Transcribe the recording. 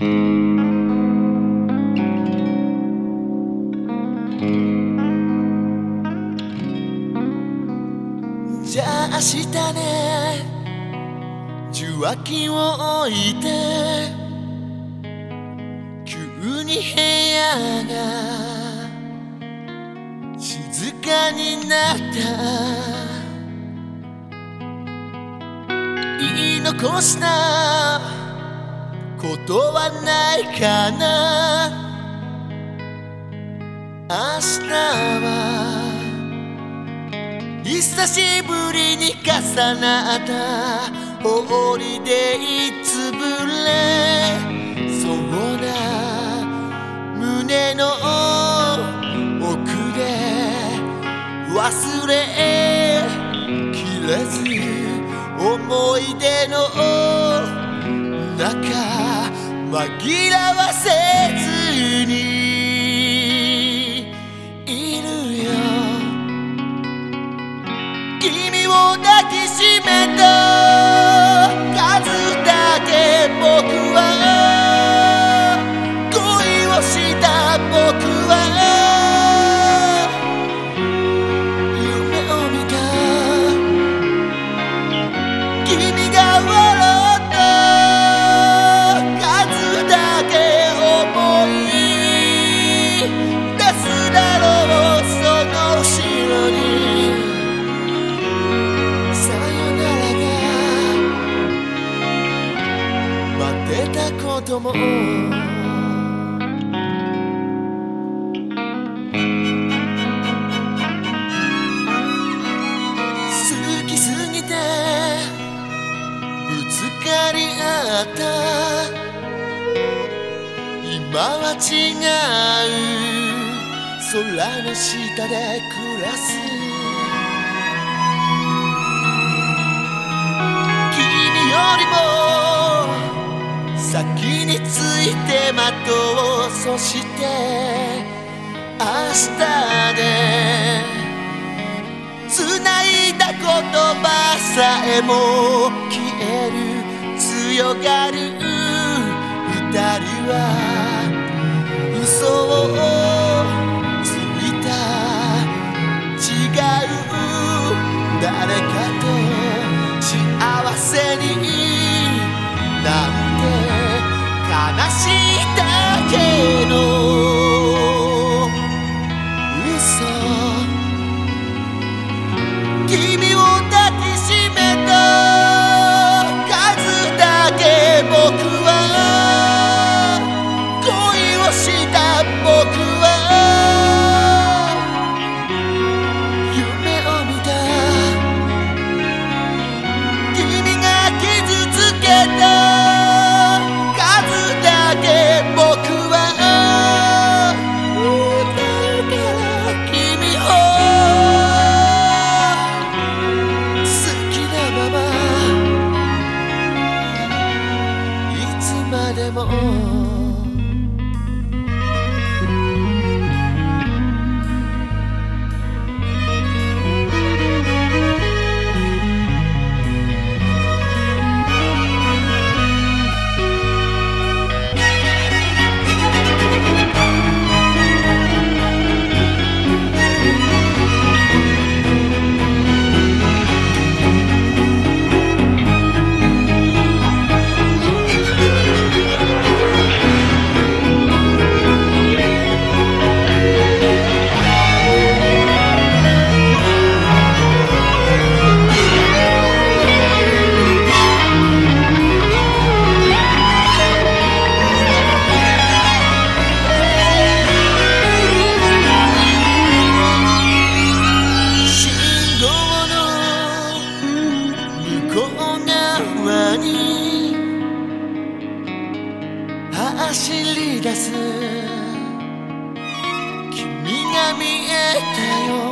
じゃあ明日ね。受話器を置いて。急に部屋が。静かになった。言い残した。ことはないかな。明日は久しぶりに重なった。ホリデーつぶれ。そうな胸の奥で忘れきれず思い出の中。紛らわせ好きすぎてぶつかり合った。今は違う。空の下で暮らす。て待とうそして明日で繋いだ言葉さえも消える強がる二人は嘘を get り出す。君が見えたよ。